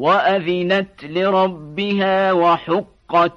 وأذنت لربها وحقت